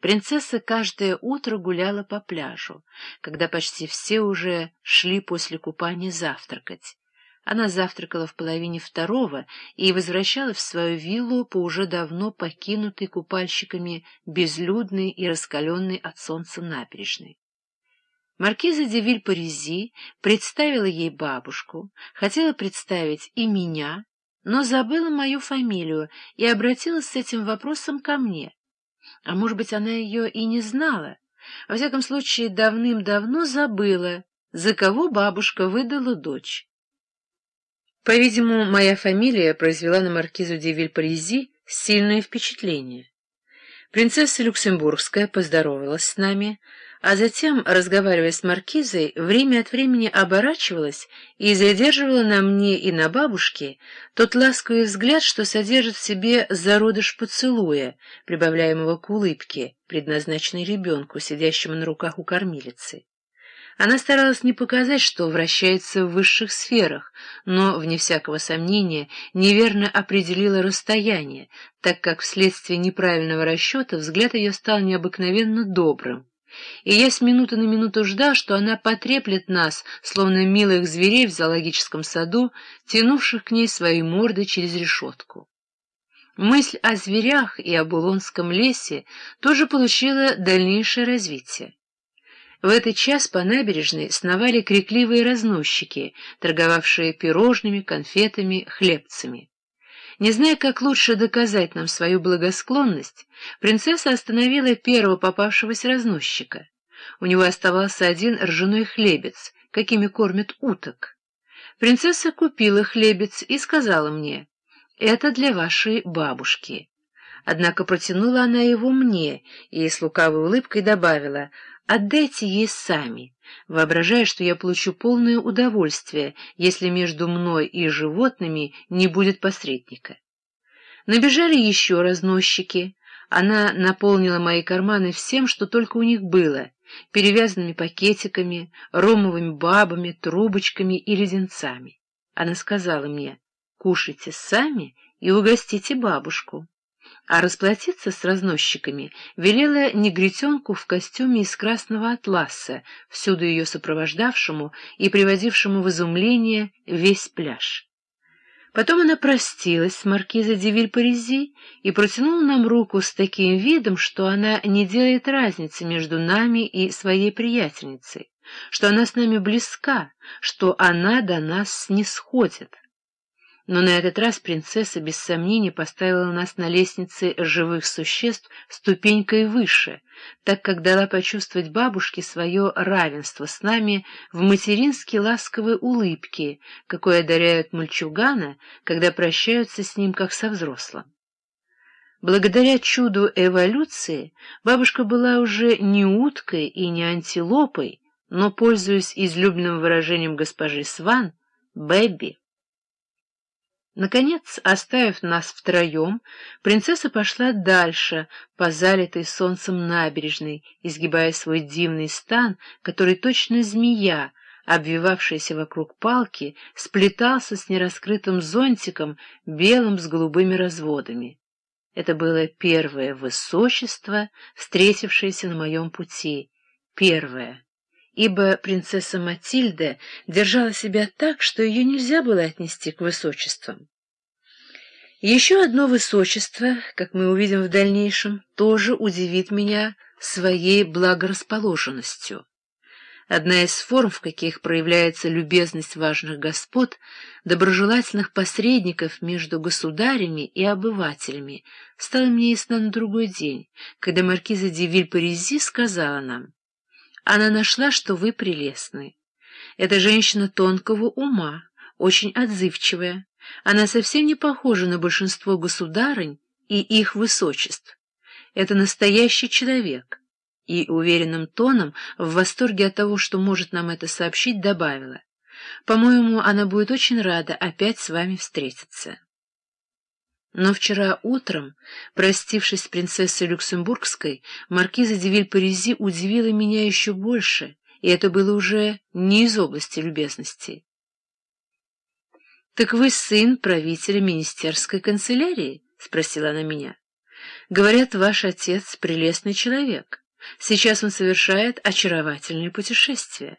Принцесса каждое утро гуляла по пляжу, когда почти все уже шли после купания завтракать. Она завтракала в половине второго и возвращалась в свою виллу по уже давно покинутой купальщиками безлюдной и раскаленной от солнца набережной. Маркиза де Виль-Паризи представила ей бабушку, хотела представить и меня, но забыла мою фамилию и обратилась с этим вопросом ко мне. А может быть, она ее и не знала. Во всяком случае, давным-давно забыла, за кого бабушка выдала дочь. По-видимому, моя фамилия произвела на маркизу де Вильпаризи сильное впечатление. Принцесса Люксембургская поздоровалась с нами, а затем, разговаривая с маркизой, время от времени оборачивалась и задерживала на мне и на бабушке тот ласковый взгляд, что содержит в себе зародыш поцелуя, прибавляемого к улыбке, предназначенной ребенку, сидящему на руках у кормилицы. Она старалась не показать, что вращается в высших сферах, но, вне всякого сомнения, неверно определила расстояние, так как вследствие неправильного расчета взгляд ее стал необыкновенно добрым и я с минуты на минуту ждал, что она потреплет нас, словно милых зверей в зоологическом саду, тянувших к ней свои морды через решетку. Мысль о зверях и о Булонском лесе тоже получила дальнейшее развитие. В этот час по набережной сновали крикливые разносчики, торговавшие пирожными, конфетами, хлебцами. Не зная, как лучше доказать нам свою благосклонность, принцесса остановила первого попавшегося разносчика. У него оставался один ржаной хлебец, какими кормят уток. Принцесса купила хлебец и сказала мне, «Это для вашей бабушки». Однако протянула она его мне и с лукавой улыбкой добавила, «Отдайте ей сами, воображая, что я получу полное удовольствие, если между мной и животными не будет посредника». Набежали еще разносчики. Она наполнила мои карманы всем, что только у них было, перевязанными пакетиками, ромовыми бабами, трубочками и леденцами. Она сказала мне, «Кушайте сами и угостите бабушку» а расплатиться с разносчиками велела негритенку в костюме из красного атласа, всюду ее сопровождавшему и приводившему в изумление весь пляж. Потом она простилась с маркизой де Вильпарези и протянула нам руку с таким видом, что она не делает разницы между нами и своей приятельницей, что она с нами близка, что она до нас снисходит. Но на этот раз принцесса без сомнения поставила нас на лестнице живых существ ступенькой выше, так как дала почувствовать бабушке свое равенство с нами в матерински ласковой улыбке, какой одаряют мальчугана, когда прощаются с ним как со взрослым. Благодаря чуду эволюции бабушка была уже не уткой и не антилопой, но, пользуясь излюбленным выражением госпожи Сван, Бэбби. Наконец, оставив нас втроем, принцесса пошла дальше по залитой солнцем набережной, изгибая свой дивный стан, который точно змея, обвивавшаяся вокруг палки, сплетался с нераскрытым зонтиком, белым с голубыми разводами. Это было первое высочество, встретившееся на моем пути, первое ибо принцесса Матильда держала себя так, что ее нельзя было отнести к высочествам. Еще одно высочество, как мы увидим в дальнейшем, тоже удивит меня своей благорасположенностью. Одна из форм, в каких проявляется любезность важных господ, доброжелательных посредников между государями и обывателями, стала мне ясна на другой день, когда маркиза де Виль-Паризи сказала нам, она нашла, что вы прелестны. Эта женщина тонкого ума, очень отзывчивая. Она совсем не похожа на большинство государынь и их высочеств. Это настоящий человек. И уверенным тоном, в восторге от того, что может нам это сообщить, добавила. По-моему, она будет очень рада опять с вами встретиться. Но вчера утром, простившись с принцессой Люксембургской, маркиза де Виль-Паризи удивила меня еще больше, и это было уже не из области любезности. — Так вы сын правителя министерской канцелярии? — спросила она меня. Говорят, ваш отец — прелестный человек. Сейчас он совершает очаровательные путешествия.